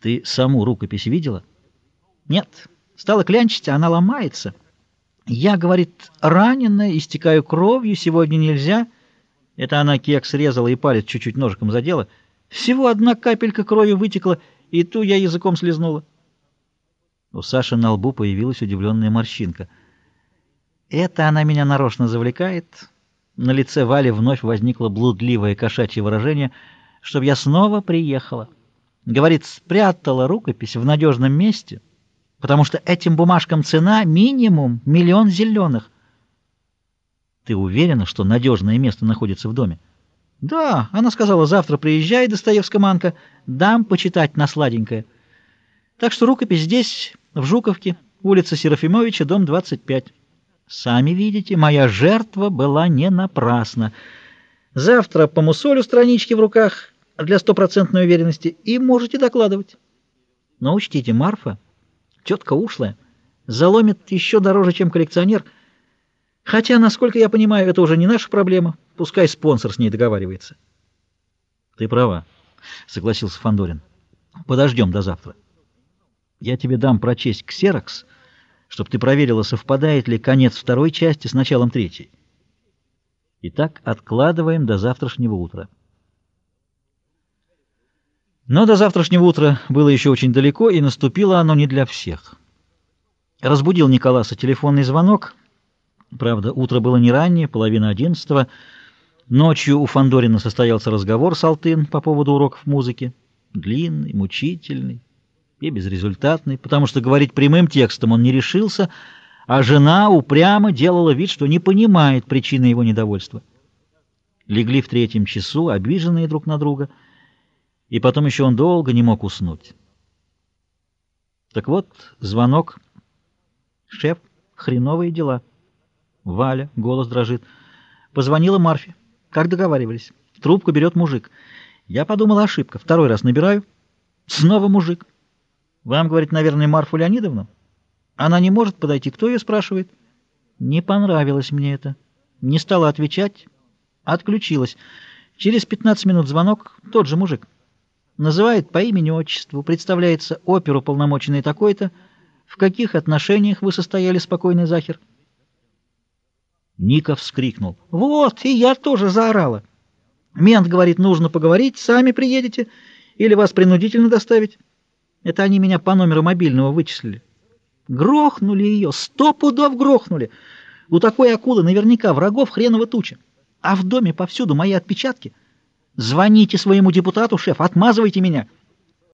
Ты саму рукопись видела? Нет. Стала клянчить, а она ломается. Я, говорит, раненая, истекаю кровью, сегодня нельзя. Это она кекс резала и палец чуть-чуть ножиком задела. Всего одна капелька крови вытекла, и ту я языком слезнула. У Саши на лбу появилась удивленная морщинка. Это она меня нарочно завлекает. На лице Вали вновь возникло блудливое кошачье выражение, чтобы я снова приехала. Говорит, спрятала рукопись в надежном месте, потому что этим бумажкам цена минимум миллион зеленых. Ты уверена, что надежное место находится в доме? Да, она сказала, завтра приезжай, Достоевская манка, дам почитать на сладенькое. Так что рукопись здесь, в Жуковке, улица Серафимовича, дом 25. Сами видите, моя жертва была не напрасна. Завтра помусолю странички в руках для стопроцентной уверенности и можете докладывать. Но учтите, Марфа, тетка ушлая, заломит еще дороже, чем коллекционер. Хотя, насколько я понимаю, это уже не наша проблема. Пускай спонсор с ней договаривается. Ты права, согласился Фандорин. Подождем до завтра. Я тебе дам прочесть ксерокс, чтобы ты проверила, совпадает ли конец второй части с началом третьей. Итак, откладываем до завтрашнего утра. Но до завтрашнего утра было еще очень далеко, и наступило оно не для всех. Разбудил Николаса телефонный звонок. Правда, утро было не раннее, половина одиннадцатого. Ночью у Фандорина состоялся разговор с Алтын по поводу уроков музыки. Длинный, мучительный и безрезультатный, потому что говорить прямым текстом он не решился, а жена упрямо делала вид, что не понимает причины его недовольства. Легли в третьем часу, обиженные друг на друга — и потом еще он долго не мог уснуть. Так вот, звонок. Шеф, хреновые дела. Валя, голос дрожит. Позвонила Марфе. Как договаривались. Трубку берет мужик. Я подумала, ошибка. Второй раз набираю. Снова мужик. Вам, говорит, наверное, Марфу Леонидовну? Она не может подойти. Кто ее спрашивает? Не понравилось мне это. Не стала отвечать. Отключилась. Через 15 минут звонок. Тот же мужик. Называет по имени-отчеству, представляется оперу полномоченный такой-то. В каких отношениях вы состояли спокойный Захер? Ника вскрикнул. Вот, и я тоже заорала. Мент говорит, нужно поговорить, сами приедете или вас принудительно доставить. Это они меня по номеру мобильного вычислили. Грохнули ее, сто пудов грохнули. У такой акулы наверняка врагов хреново туча. А в доме повсюду мои отпечатки — Звоните своему депутату, шеф, отмазывайте меня.